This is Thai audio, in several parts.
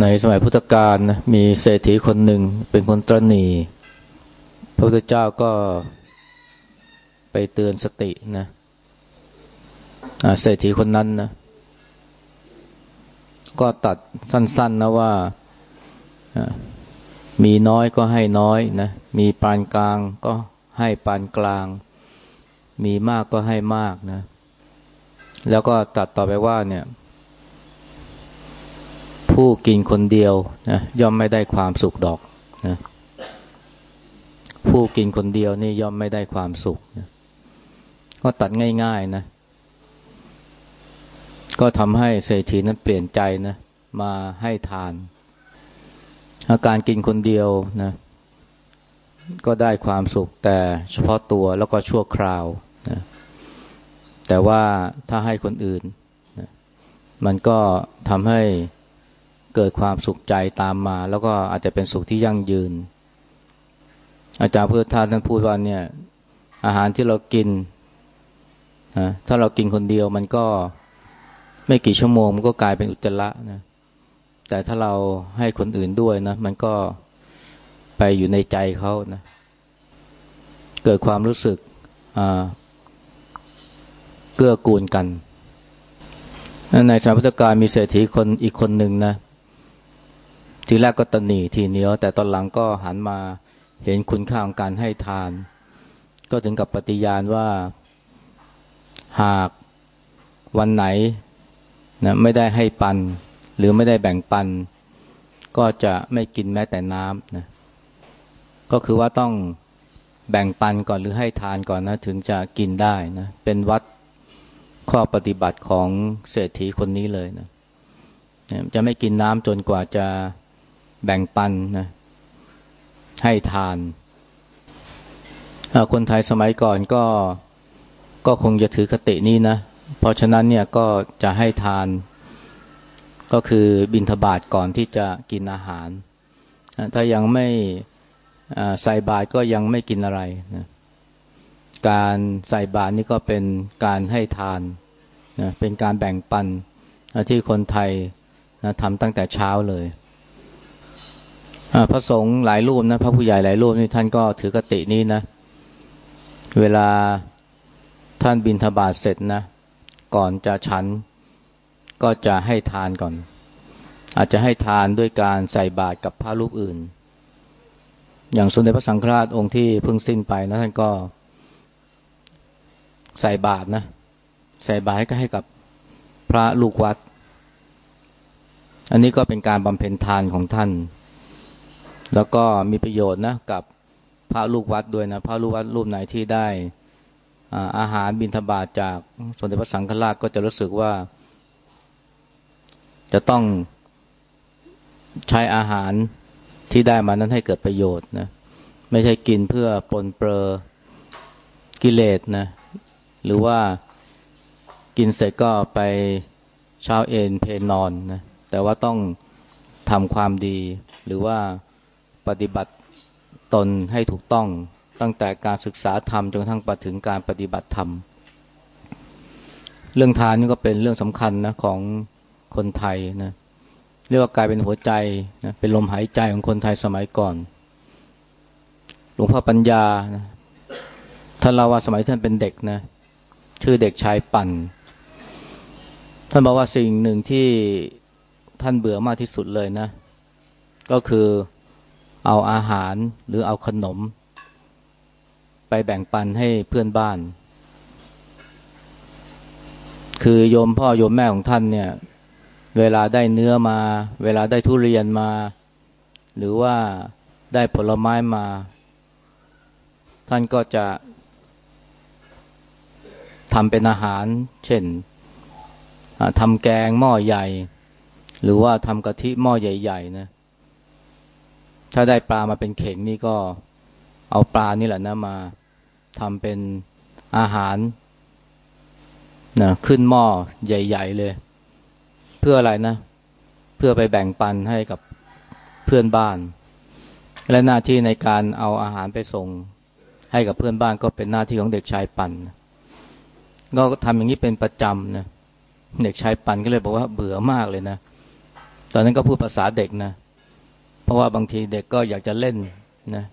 ในสมัยพุทธกาลนะมีเศรษฐีคนหนึ่งเป็นคนตรณีพระพุทธเจ้าก็ไปเตือนสตินะเศรษฐีคนนั้นนะก็ตัดสั้น ๆนะว่ามีน้อยก็ให้น้อยนะมีปานกลางก็ให้ปานกลาง มีมากก็ให้มากนะ แล้วก็ตัดต่อไปว่าเนี่ย ผู้กินคนเดียวนะย่อมไม่ได้ความสุขดอกนะผู้กินคนเดียวนี่ย่อมไม่ได้ความสุขนะก็ตัดง่ายๆนะ ก็ทำให้เศรษฐีนั้นเปลี่ยนใจนะมาให้ทาน อาการกินคนเดียวนะก็ได้ความสุขแต่เฉพาะตัวแล้วก็ชั่วคราวนะแต่ว่าถ้าให้คนอื่นนะมันก็ทำให้ เกิดความสุขใจตามมา แล้วก็อาจจะเป็นสุขที่ยั่งยืน อาจารย์พุทธทาสท่านพูดว่าเนี่ย อาหารที่เรากินนะถ้าเรากินคนเดียวมันก็ไม่กี่ชั่วโมงมันก็กลายเป็นอุจจาระนะแต่ถ้าเราให้คนอื่นด้วยนะ มันก็ไปอยู่ในใจเขานะเกิดความรู้สึกเกื้อกูลกัน ในสมัยพุทธกาลมีเศรษฐีคนอีกคนหนึ่งนะ ทีแรกก็ตนีทีเหนียว แต่ตอนหลังก็หันมาเห็นคุณค่าของการให้ทาน ก็ถึงกับปฏิญาณว่าหากวันไหนนะไม่ได้ให้ปัน หรือไม่ได้แบ่งปัน ก็จะไม่กินแม้แต่น้ำนะก็คือว่าต้องแบ่งปันก่อนหรือให้ทานก่อนนะ ถึงจะกินได้นะเป็นวัดข้อปฏิบัติของเศรษฐีคนนี้เลยนะจะไม่กินน้ำจนกว่าจะ แบ่งปันนะให้ทาน คนไทยสมัยก่อนก็ก็คงจะถือคตินี้นะ เพราะฉะนั้นเนี่ยก็จะให้ทาน ก็คือบินทบาทก่อนที่จะกินอาหาร ถ้ายังไม่ใส่บาตรก็ยังไม่กินอะไรนะการใส่บาตรนี่ก็เป็นการให้ทานนะเป็นการแบ่งปันที่คนไทยนะทำตั้งแต่เช้าเลย พระสงฆ์หลายรูปนะพระผู้ใหญ่หลายรูปนี่ท่านก็ถือกตินี้นะ เวลาท่านบินทบาทเสร็จนะ ก่อนจะฉันก็จะให้ทานก่อน อาจจะให้ทานด้วยการใส่บาตรกับพระรูปอื่น อย่างสมเด็จพระสังฆราชองค์ที่เพิ่งสิ้นไปนะท่านก็ใส่บาตรนะ ใส่บาตรก็ให้กับพระลูกวัด อันนี้ก็เป็นการบำเพ็ญทานของท่าน แล้วก็มีประโยชน์นะกับพระลูกวัดด้วยนะพระลูกวัดรูปไหนที่ได้อาหารบิณฑบาตจากสมเด็จพระสังฆราชก็จะรู้สึกว่า จะต้องใช้อาหารที่ได้มานั้นให้เกิดประโยชน์นะไม่ใช่กินเพื่อปนเปื้อกิเลสนะหรือว่ากินเสร็จก็ไปเช้าเอนเพนนอนนะแต่ว่าต้องทำความดีหรือว่า ปฏิบัติตนให้ถูกต้องตั้งแต่การศึกษาธรรมจนกระทั่งไปถึงการปฏิบัติธรรม เรื่องทานนี่ก็เป็นเรื่องสำคัญนะของคนไทยนะเรียกว่ากลายเป็นหัวใจนะเป็นลมหายใจของคนไทยสมัยก่อน หลวงพ่อปัญญานะท่านเล่าว่าสมัยท่านเป็นเด็กนะชื่อเด็กชายปั่น ท่านบอกว่าสิ่งหนึ่งที่ท่านเบื่อมากที่สุดเลยนะ ก็คือ เอาอาหารหรือเอาขนม ไปแบ่งปันให้เพื่อนบ้าน คือโยมพ่อโยมแม่ของท่านเนี่ย เวลาได้เนื้อมา เวลาได้ทุเรียนมา หรือว่าได้ผลไม้มา ท่านก็จะทำเป็นอาหาร เช่นทำแกงหม้อใหญ่ หรือว่าทำกะทิหม้อใหญ่ๆนะ ถ้าได้ปลามาเป็นเข่งนี่ก็เอาปลานี่แหละนะมาทำเป็นอาหารนะขึ้นหม้อใหญ่ ๆ เลย เพื่ออะไรนะ เพื่อไปแบ่งปันให้กับเพื่อนบ้าน และหน้าที่ในการเอาอาหารไปส่งให้กับเพื่อนบ้านก็เป็นหน้าที่ของเด็กชายปันก็ทำอย่างนี้เป็นประจำนะเด็กชายปันก็เลยบอกว่าเบื่อมากเลยนะ ตอนนั้นก็พูดภาษาเด็กนะ เพราะว่าบางทีเด็กก็อยากจะเล่นนะ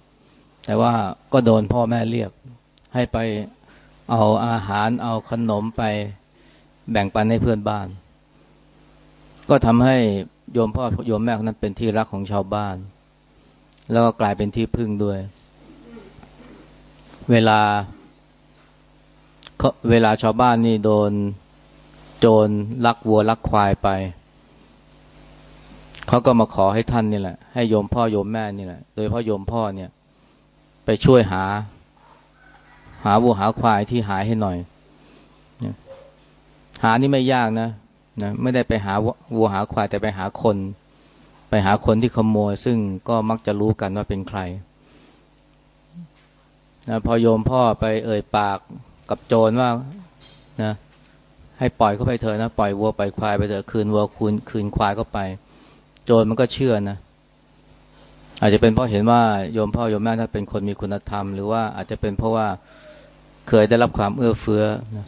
แต่ว่าก็โดนพ่อแม่เรียก ให้ไปเอาอาหารเอาขนมไปแบ่งปันให้เพื่อนบ้าน ก็ทำให้โยมพ่อโยมแม่คนนั้นเป็นที่รักของชาวบ้าน แล้วก็กลายเป็นที่พึ่งด้วย เวลาเวลาชาวบ้านนี่โดนโจรลักวัวลักควายไป เขาก็มาขอให้ท่านนี่แหละ ให้โยมพ่อโยมแม่นี่แหละ โดยพ่อโยมพ่อเนี่ย ไปช่วยหา หาวัวหาควายที่หายให้หน่อย หานี่ไม่ยากนะนะไม่ได้ไปหาวัวหาควายแต่ไปหาคน ไปหาคนที่ขโมย ซึ่งก็มักจะรู้กันว่าเป็นใครนะพอโยมพ่อไปเอ่ยปากกับโจรว่านะให้ปล่อยเขาไปเถอะนะ ปล่อยวัวปล่อยควายไปเถอะคืนวัวคืนคืนควายก็ไป โจรมันก็เชื่อนะ อาจจะเป็นเพราะเห็นว่าโยมพ่อโยมแม่ถ้าเป็นคนมีคุณธรรม หรือว่าอาจจะเป็นเพราะว่าเคยได้รับความเอื้อเฟื้อนะ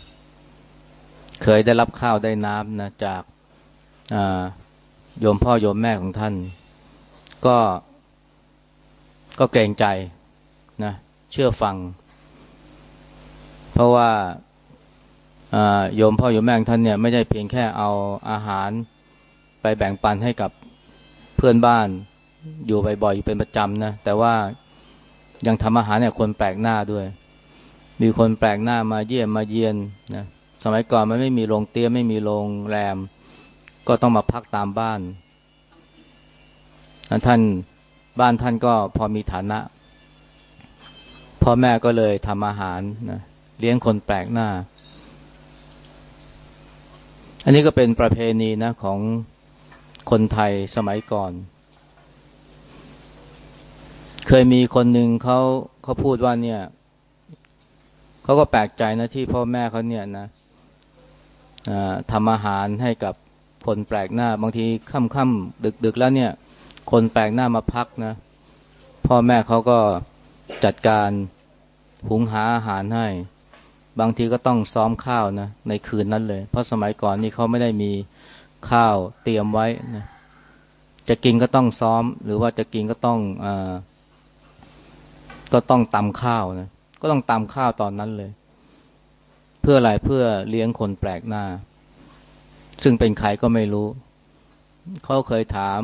เคยได้รับข้าวได้น้ำนะจากโยมพ่อโยมแม่ของท่าน ก็ก็เกรงใจนะเชื่อฟัง เพราะว่าโยมพ่อโยมแม่ท่านเนี่ย ไม่ได้เพียงแค่เอาอาหารไปแบ่งปันให้กับ พื่อนบ้านอยู่บ่อยๆอยู่เป็นประจำนะแต่ว่ายังทำอาหารเนี่ยคนแปลกหน้าด้วย มีคนแปลกหน้ามาเยี่ยมมาเยียนนะสมัยก่อนมันไม่มีโรงเตี้ยไม่มีโรงแรม ก็ต้องมาพักตามบ้านท่านบ้านท่านก็พอมีฐานะพ่อแม่ก็เลยทำอาหารนะเลี้ยงคนแปลกหน้า อันนี้ก็เป็นประเพณีนะของ คนไทยสมัยก่อน เคยมีคนหนึ่งเขาเขาพูดว่าเนี่ยเขาก็แปลกใจนะที่พ่อแม่เขาเนี่ยนะทำอาหารให้กับคนแปลกหน้า บางทีค่ำๆดึก ๆ แล้วเนี่ย คนแปลกหน้ามาพักนะ พ่อแม่เขาก็จัดการหุงหาอาหารให้ บางทีก็ต้องซ้อมข้าวนะในคืนนั้นเลย เพราะสมัยก่อนนี่เขาไม่ได้มี ข้าวเตรียมไว้นะจะกินก็ต้องซ้อม หรือว่าจะกินก็ต้องอก็ต้องตำข้าวนะก็ต้องตำข้าวตอนนั้นเลย เพื่ออะไรเพื่อเลี้ยงคนแปลกหน้า ซึ่งเป็นใครก็ไม่รู้ เขาเคยถาม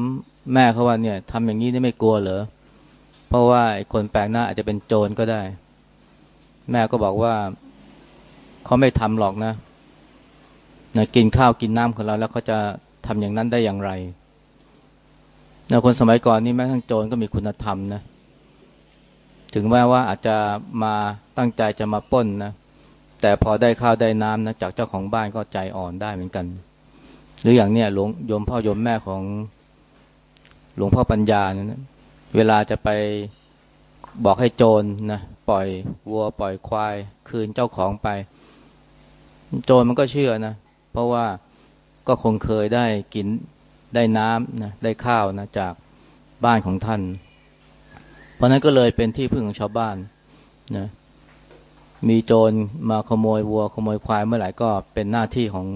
แม่เขาว่าเนี่ยทำอย่างนี้นี่ไม่กลัวเหรอเพราะว่าคนแปลกหน้าอาจจะเป็นโจรก็ได้ แม่ก็บอกว่าเขาไม่ทำหรอกนะ นะกินข้าวกินน้ำของเราแล้วเขาจะทำอย่างนั้นได้อย่างไรนะคนสมัยก่อนนี่แม้ทั้งโจรก็มีคุณธรรมนะ ถึงแม้ว่าอาจจะมาตั้งใจจะมาป้นนะแต่พอได้ข้าวได้น้ำนะจากเจ้าของบ้านก็ใจอ่อนได้เหมือนกัน หรืออย่างเนี้ยหลวงโยมพ่อโยมแม่ของหลวงพ่อปัญญาเนี่ยเวลาจะไปบอกให้โจรนะปล่อยวัวปล่อยควาย คืนเจ้าของไป โจรมันก็เชื่อนะ เพราะว่าก็คงเคยได้กินได้น้ำนะได้ข้าวนะจากบ้านของท่าน เพราะนั้นก็เลยเป็นที่พึ่งของชาวบ้านนะมีโจรมาขโมยวัวขโมยควายเมื่อไหร่ก็เป็นหน้าที่ของ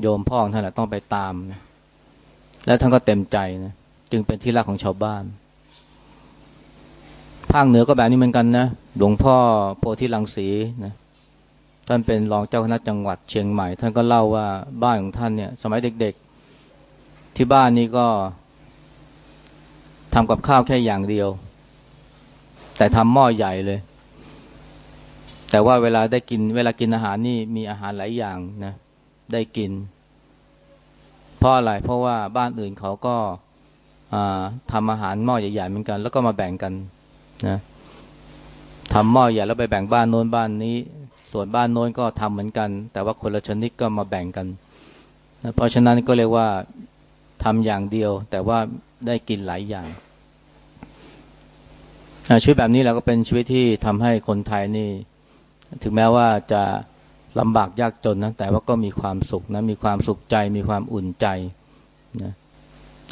โยมพ่อของท่านแหละต้องไปตามนะและท่านก็เต็มใจนะจึงเป็นที่รักของชาวบ้าน ภาคเหนือก็แบบนี้เหมือนกันนะหลวงพ่อโพธิลังสีนะ ท่านเป็นรองเจ้าคณะจังหวัดเชียงใหม่ ท่านก็เล่าว่าบ้านของท่านเนี่ย สมัยเด็กๆ ที่บ้านนี้ก็ทำกับข้าวแค่อย่างเดียว แต่ทำหม้อใหญ่เลย แต่ว่าเวลาได้กิน เวลากินอาหารนี่มีอาหารหลายอย่างนะได้กิน เพราะอะไรเพราะว่าบ้านอื่นเขาก็ทำอาหารหม้อใหญ่ๆเหมือนกัน แล้วก็มาแบ่งกันนะทำหม้อใหญ่แล้วไปแบ่งบ้านโน้นบ้านนี้ ส่วนบ้านโน้นก็ทำเหมือนกัน แต่ว่าคนละชนิดก็มาแบ่งกันนะเพราะฉะนั้นก็เรียกว่าทำอย่างเดียว แต่ว่าได้กินหลายอย่างชีวิตแบบนี้เราก็เป็นชีวิตที่ทำให้คนไทยนี่ ถึงแม้ว่าจะลำบากยากจนนะแต่ว่าก็มีความสุขนะมีความสุขใจ มีความอุ่นใจนะ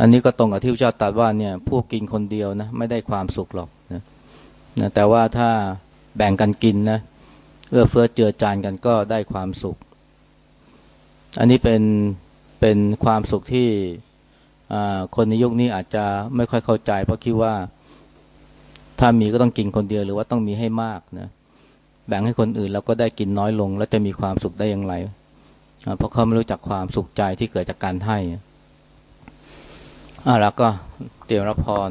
อันนี้ก็ตรงกับที่พระเจ้าตรัสว่าเนี่ยผู้กินคนเดียวนะไม่ได้ความสุขหรอกนะนะแต่ว่าถ้าแบ่งกันกินนะ เอื้อเฟื้อเจือจานกันก็ได้ความสุข อันนี้เป็นเป็นความสุขที่คนในยุคนี้อาจจะไม่ค่อยเข้าใจ เพราะคิดว่าถ้ามีก็ต้องกินคนเดียวหรือว่าต้องมีให้มากนะแบ่งให้คนอื่นแล้วก็ได้กินน้อยลง แล้วจะมีความสุขได้อย่างไร เพราะเขาไม่รู้จักความสุขใจที่เกิดจากการให้อ่าแล้วก็เตรียมรับพร